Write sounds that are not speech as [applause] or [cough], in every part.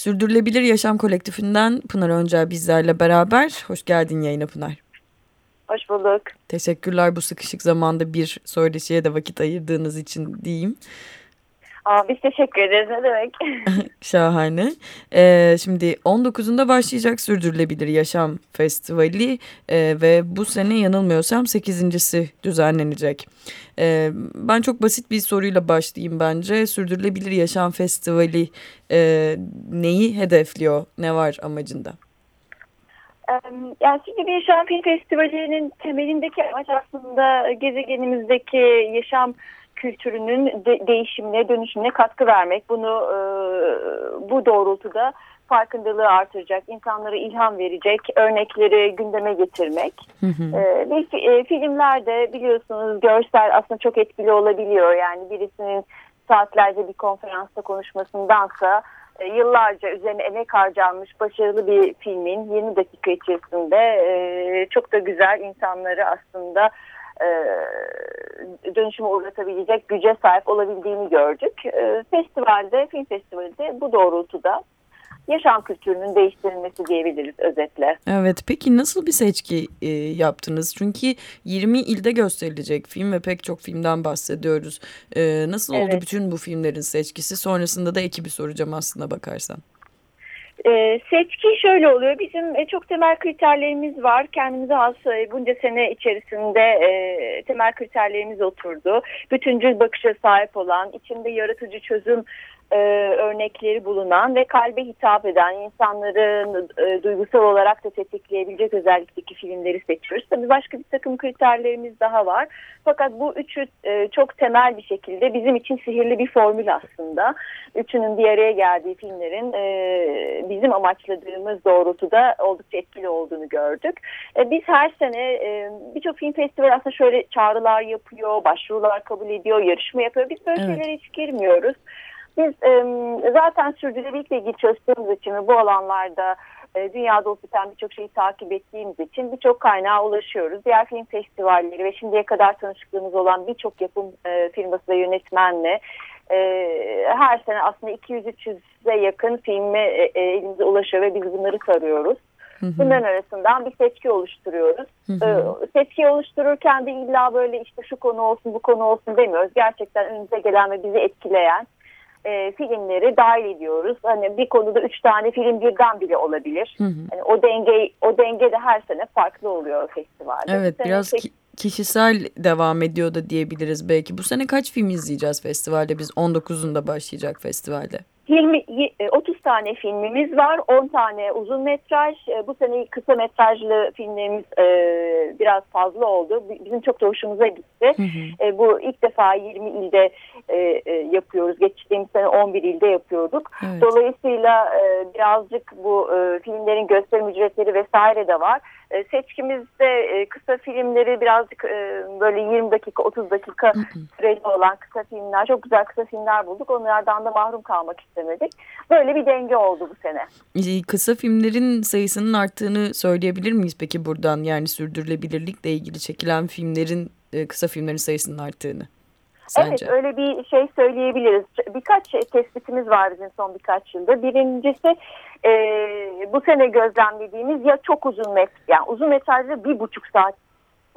Sürdürülebilir Yaşam Kolektifinden Pınar Öncel bizlerle beraber. Hoş geldin yayına Pınar. Hoş bulduk. Teşekkürler bu sıkışık zamanda bir söyleşiye de vakit ayırdığınız için diyeyim. Aa, biz teşekkür ederiz ne demek. [laughs] Şahane. Ee, şimdi 19'unda başlayacak Sürdürülebilir Yaşam Festivali e, ve bu sene yanılmıyorsam 8.si düzenlenecek. E, ben çok basit bir soruyla başlayayım bence. Sürdürülebilir Yaşam Festivali e, neyi hedefliyor? Ne var amacında? Yani Sürdürülebilir Yaşam Film Festivali'nin temelindeki amaç aslında gezegenimizdeki yaşam kültürünün de değişimine, dönüşümüne katkı vermek. Bunu e, bu doğrultuda farkındalığı artıracak, insanlara ilham verecek örnekleri gündeme getirmek. Hı hı. E, ve e, filmlerde biliyorsunuz görsel aslında çok etkili olabiliyor. Yani birisinin saatlerce bir konferansta konuşmasındansa e, yıllarca üzerine emek harcanmış başarılı bir filmin 20 dakika içerisinde e, çok da güzel insanları aslında e, dönüşüme uğratabilecek güce sahip olabildiğini gördük. E, festivalde, film festivalinde bu doğrultuda yaşam kültürünün değiştirilmesi diyebiliriz özetle. Evet peki nasıl bir seçki e, yaptınız? Çünkü 20 ilde gösterilecek film ve pek çok filmden bahsediyoruz. E, nasıl evet. oldu bütün bu filmlerin seçkisi? Sonrasında da ekibi soracağım aslında bakarsan. E, seçki şöyle oluyor. Bizim e, çok temel kriterlerimiz var. Kendimize has e, bunca sene içerisinde e, temel kriterlerimiz oturdu. Bütüncül bakışa sahip olan, içinde yaratıcı çözüm e, örnekleri bulunan ve kalbe hitap eden insanların e, duygusal olarak da tetikleyebilecek özellikteki filmleri seçiyoruz. Tabii başka bir takım kriterlerimiz daha var. Fakat bu üçü e, çok temel bir şekilde bizim için sihirli bir formül aslında. Üçünün bir araya geldiği filmlerin e, bizim amaçladığımız doğrultuda oldukça etkili olduğunu gördük. E, biz her sene e, birçok film festivali aslında şöyle çağrılar yapıyor, başvurular kabul ediyor, yarışma yapıyor. Biz böyle evet. şeylere hiç girmiyoruz. Biz e, zaten sürdürülebilirlikle ilgili çalıştığımız için ve bu alanlarda e, dünyada olup biten birçok şeyi takip ettiğimiz için birçok kaynağa ulaşıyoruz. Diğer film festivalleri ve şimdiye kadar tanışıklığımız olan birçok yapım e, firması ve yönetmenle e, her sene aslında 200-300'e yakın filme e, e, elimize ulaşıyor ve biz bunları tarıyoruz. Bunların arasından bir seçki oluşturuyoruz. Hı hı. Ee, seçki oluştururken de illa böyle işte şu konu olsun bu konu olsun demiyoruz. Gerçekten önümüze gelen ve bizi etkileyen e, filmleri dahil ediyoruz. Hani bir konuda üç tane film birden bile olabilir. Hı hı. Yani o denge o denge de her sene farklı oluyor festivalde. Evet biraz ki kişisel devam ediyor da diyebiliriz belki. Bu sene kaç film izleyeceğiz festivalde? Biz 19'unda başlayacak festivalde. 20, 30 e, tane filmimiz var. 10 tane uzun metraj. E, bu sene kısa metrajlı filmlerimiz e, biraz fazla oldu. Bizim çok da hoşumuza gitti. Hı hı. Bu ilk defa 20 ilde yapıyoruz. Geçtiğimiz sene 11 ilde yapıyorduk. Evet. Dolayısıyla birazcık bu filmlerin gösterim ücretleri vesaire de var. Seçkimizde kısa filmleri birazcık böyle 20 dakika 30 dakika süreli olan kısa filmler çok güzel kısa filmler bulduk. Onlardan da mahrum kalmak istemedik. Böyle bir denge oldu bu sene. Kısa filmlerin sayısının arttığını söyleyebilir miyiz peki buradan? Yani sürdürülebilirlikle ilgili çekilen filmlerin, e, kısa filmlerin sayısının arttığını. Sence? Evet öyle bir şey söyleyebiliriz. Birkaç tespitimiz var bizim son birkaç yılda. Birincisi e, bu sene gözlemlediğimiz ya çok uzun met yani uzun metrajlı bir buçuk saat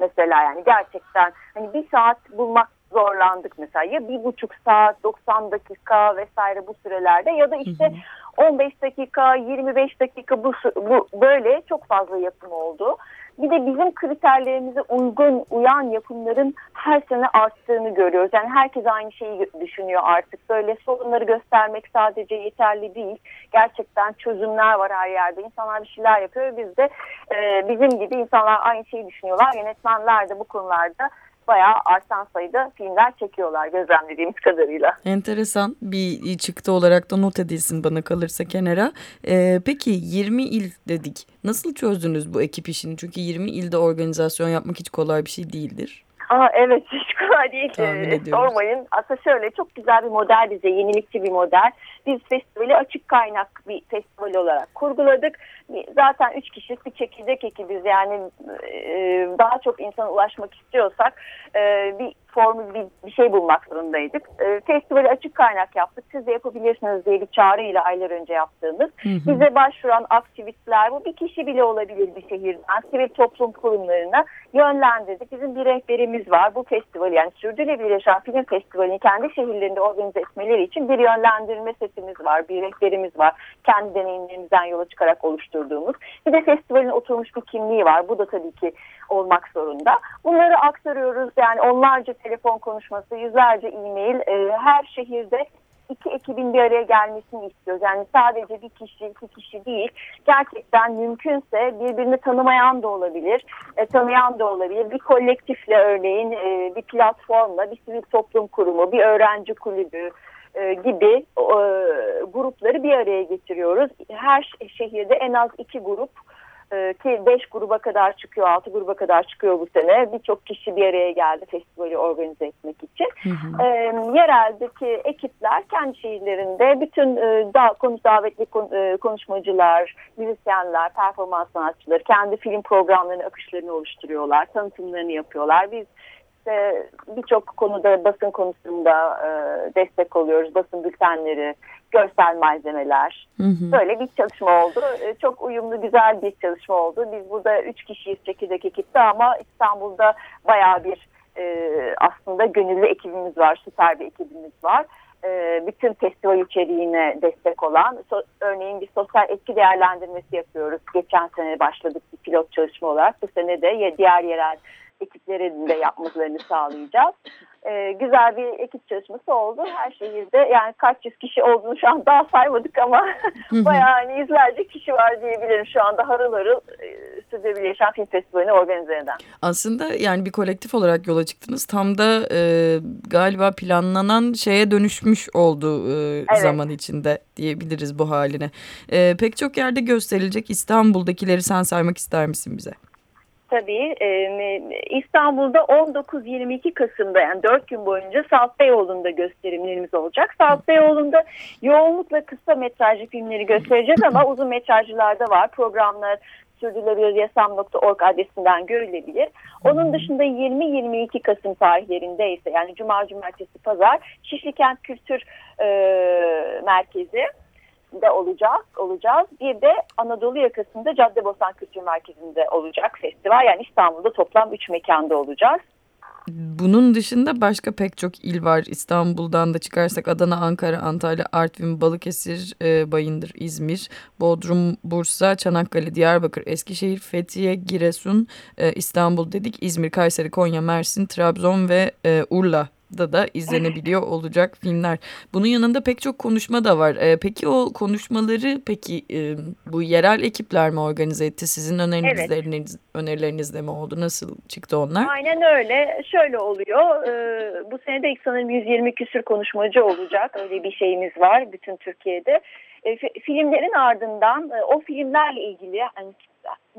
mesela yani gerçekten hani bir saat bulmak zorlandık mesela ya bir buçuk saat 90 dakika vesaire bu sürelerde ya da işte 15 dakika 25 dakika bu, bu böyle çok fazla yapım oldu. Bir de bizim kriterlerimize uygun uyan yapımların her sene arttığını görüyoruz. Yani herkes aynı şeyi düşünüyor artık. Böyle sorunları göstermek sadece yeterli değil. Gerçekten çözümler var her yerde. İnsanlar bir şeyler yapıyor. Biz de e, bizim gibi insanlar aynı şeyi düşünüyorlar. Yönetmenler de bu konularda bayağı artan sayıda filmler çekiyorlar gözlemlediğimiz kadarıyla. Enteresan bir çıktı olarak da not edilsin bana kalırsa kenara. Ee, peki 20 il dedik. Nasıl çözdünüz bu ekip işini? Çünkü 20 ilde organizasyon yapmak hiç kolay bir şey değildir. Aa, evet [laughs] hiç kolay değil. Ee, sormayın. Aslında şöyle çok güzel bir model bize, yenilikçi bir model. Biz festivali açık kaynak bir festival olarak kurguladık. Zaten üç kişilik bir çekirdek ekibiz. Yani e, daha çok insana ulaşmak istiyorsak e, bir formül bir, bir şey bulmak zorundaydık. E, festivali açık kaynak yaptık. Siz de yapabilirsiniz diye bir çağrıyla aylar önce yaptığımız. Hı hı. Bize başvuran aktivistler bu bir kişi bile olabilir bir şehirden sivil toplum kurumlarına yönlendirdik. Bizim bir rehberimiz var. Bu festivali yani Sürdürülebilir Yaşam Film Festivali'ni kendi şehirlerinde organize etmeleri için bir yönlendirme setimiz var. Bir rehberimiz var. Kendi deneyimlerimizden yola çıkarak oluşturduğumuz. Bir de festivalin oturmuş bir kimliği var. Bu da tabii ki olmak zorunda. Bunları aktarıyoruz. Yani onlarca telefon konuşması, yüzlerce e-mail e, her şehirde iki ekibin bir araya gelmesini istiyoruz. Yani sadece bir kişi, iki kişi değil. Gerçekten mümkünse birbirini tanımayan da olabilir, e, tanıyan da olabilir. Bir kolektifle örneğin e, bir platformla, bir sivil toplum kurumu, bir öğrenci kulübü, e, gibi e, grupları bir araya getiriyoruz. Her şehirde en az iki grup ki 5 gruba kadar çıkıyor, 6 gruba kadar çıkıyor bu sene. Birçok kişi bir araya geldi festivali organize etmek için. Hı hı. E, yereldeki ekipler kendi şehirlerinde bütün e, da, konu davetli kon, e, konuşmacılar, müzisyenler, performans sanatçıları kendi film programlarını, akışlarını oluşturuyorlar, tanıtımlarını yapıyorlar. Biz işte birçok konuda basın konusunda e, destek oluyoruz. Basın bültenleri, görsel malzemeler. Hı hı. Böyle bir çalışma oldu. E, çok uyumlu, güzel bir çalışma oldu. Biz burada üç kişiyiz çekirdek ekipte ama İstanbul'da bayağı bir e, aslında gönüllü ekibimiz var. Süper bir ekibimiz var. E, bütün festival içeriğine destek olan so, örneğin bir sosyal etki değerlendirmesi yapıyoruz. Geçen sene başladık bir pilot çalışma olarak. Bu sene de diğer yerel ekiplerin de yapmalarını sağlayacağız. Ee, güzel bir ekip çalışması oldu. Her şehirde yani kaç yüz kişi olduğunu şu an daha saymadık ama [laughs] bayağı hani yüzlerce kişi var diyebilirim şu anda harıl harıl e, Sürdürülebilir Yaşam Film Festivali'ni organize eden. Aslında yani bir kolektif olarak yola çıktınız. Tam da e, galiba planlanan şeye dönüşmüş oldu e, evet. zaman içinde diyebiliriz bu haline. E, pek çok yerde gösterilecek İstanbul'dakileri sen saymak ister misin bize? Tabii e, İstanbul'da 19-22 Kasım'da yani 4 gün boyunca Salt Beyoğlu'nda gösterimlerimiz olacak. Salt Beyoğlu'nda yoğunlukla kısa metrajlı filmleri göstereceğiz ama uzun metrajlılar da var. Programlar sürdürülebiliryasam.org adresinden görülebilir. Onun dışında 20-22 Kasım tarihlerinde ise yani Cuma, Cumartesi, Pazar Şişli Kent Kültür e, Merkezi de olacak, olacağız. Bir de Anadolu yakasında Caddebostan Kültür Merkezi'nde olacak festival. Yani İstanbul'da toplam üç mekanda olacağız. Bunun dışında başka pek çok il var. İstanbul'dan da çıkarsak Adana, Ankara, Antalya, Artvin, Balıkesir, e, Bayındır, İzmir, Bodrum, Bursa, Çanakkale, Diyarbakır, Eskişehir, Fethiye, Giresun, e, İstanbul dedik. İzmir, Kayseri, Konya, Mersin, Trabzon ve e, Urla da da izlenebiliyor olacak filmler. Bunun yanında pek çok konuşma da var. Ee, peki o konuşmaları peki e, bu yerel ekipler mi organize etti? Sizin önerileriniz, evet. önerilerinizde mi oldu? Nasıl çıktı onlar? Aynen öyle. Şöyle oluyor. Ee, bu sene de sanırım 120 küsür konuşmacı olacak. Öyle bir şeyimiz var bütün Türkiye'de. E, filmlerin ardından e, o filmlerle ilgili hani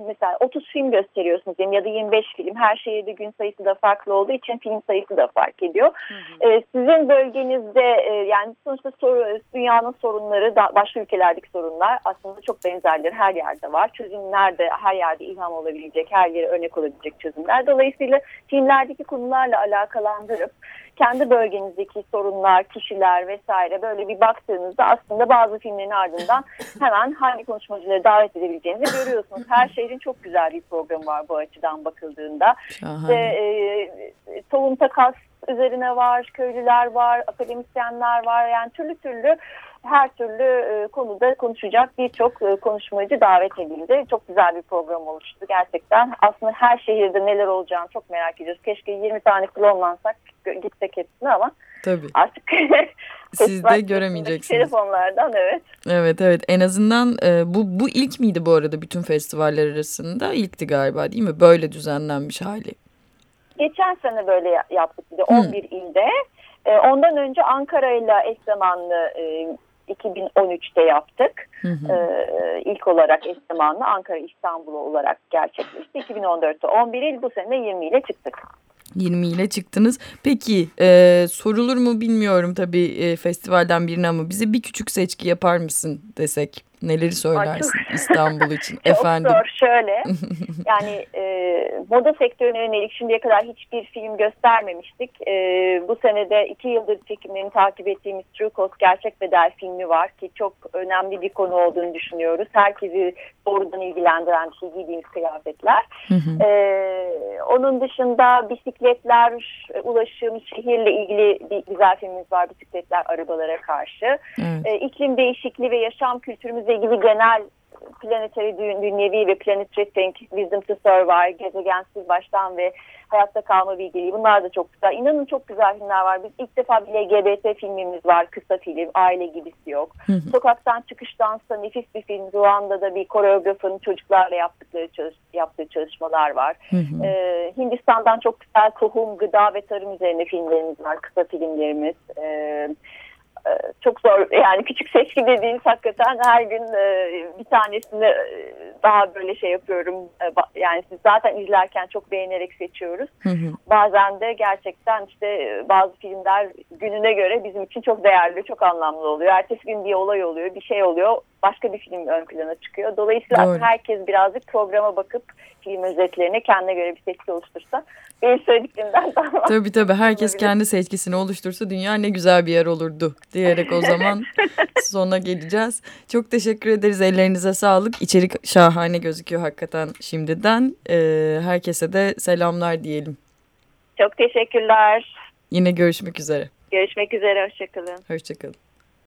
mesela 30 film gösteriyorsunuz diyeyim, ya da 25 film. Her şehirde gün sayısı da farklı olduğu için film sayısı da fark ediyor. Hı hı. Ee, sizin bölgenizde e, yani sonuçta soru, dünyanın sorunları da başka ülkelerdeki sorunlar aslında çok benzerleri her yerde var. Çözümler de her yerde ilham olabilecek, her yere örnek olabilecek çözümler. Dolayısıyla filmlerdeki konularla alakalandırıp kendi bölgenizdeki sorunlar, kişiler vesaire böyle bir baktığınızda aslında bazı filmlerin ardından [laughs] hemen hangi konuşmacıları davet edebileceğinizi görüyorsunuz. Her şehrin çok güzel bir programı var bu açıdan bakıldığında. İşte, e, tohum takas üzerine var, köylüler var, akademisyenler var. Yani türlü türlü her türlü e, konuda konuşacak birçok e, konuşmacı davet edildi. Çok güzel bir program oluştu gerçekten. Aslında her şehirde neler olacağını çok merak ediyoruz. Keşke 20 tane klonlansak gitsek hepsine ama Tabii. artık [laughs] siz de göremeyeceksiniz. Telefonlardan evet. Evet evet en azından e, bu bu ilk miydi bu arada bütün festivaller arasında? İlkti galiba değil mi? Böyle düzenlenmiş hali. Geçen sene böyle yaptık bir de 11 hmm. ilde. E, ondan önce Ankara ile eş zamanlı e, 2013'te yaptık. Hı hı. Ee, ilk olarak eş zamanlı Ankara İstanbul olarak gerçekleşti. 2014'te 11 il bu sene 20 ile çıktık. 20 ile çıktınız. Peki e, sorulur mu bilmiyorum tabii e, festivalden birine ama bize bir küçük seçki yapar mısın desek? Neleri söylersin Ay, İstanbul için? [laughs] Çok Efendim. zor şöyle. [laughs] yani e, moda sektörüne yönelik şimdiye kadar hiçbir film göstermemiştik. E, bu senede iki yıldır çekimlerini takip ettiğimiz True Cost Gerçek Bedel filmi var ki çok önemli bir konu olduğunu düşünüyoruz. Herkesi doğrudan ilgilendiren bir şey giydiğimiz kıyafetler. E, onun dışında bisikletler, ulaşım, şehirle ilgili bir güzel filmimiz var. Bisikletler arabalara karşı. Evet. E, iklim değişikliği ve yaşam kültürümüzle ilgili genel planetary dünyevi ve planet rating, wisdom to survive, gezegensiz baştan ve hayatta kalma bilgiliği bunlar da çok güzel. İnanın çok güzel filmler var. Biz ilk defa bir LGBT filmimiz var. Kısa film. Aile gibisi yok. Hı hı. Sokaktan çıkış dansa nefis bir film. Ruanda'da bir koreografın çocuklarla yaptıkları çalış, yaptığı çalışmalar var. Hı hı. Ee, Hindistan'dan çok güzel tohum, gıda ve tarım üzerine filmlerimiz var. Kısa filmlerimiz. Ee, çok zor yani küçük seçki dediğiniz hakikaten her gün e, bir tanesini e, daha böyle şey yapıyorum yani siz zaten izlerken çok beğenerek seçiyoruz. Hı hı. Bazen de gerçekten işte bazı filmler gününe göre bizim için çok değerli, çok anlamlı oluyor. Ertesi gün bir olay oluyor, bir şey oluyor başka bir film ön plana çıkıyor. Dolayısıyla Doğru. herkes birazcık programa bakıp film özetlerine kendine göre bir seçki oluştursa benim söylediklerimden daha Tabii tabii herkes kendi seçkisini oluştursa dünya ne güzel bir yer olurdu diyerek o zaman [laughs] sona geleceğiz. Çok teşekkür ederiz ellerinize sağlık. İçerik şahane gözüküyor hakikaten şimdiden. Ee, herkese de selamlar diyelim. Çok teşekkürler. Yine görüşmek üzere. Görüşmek üzere, hoşçakalın. Hoşçakalın.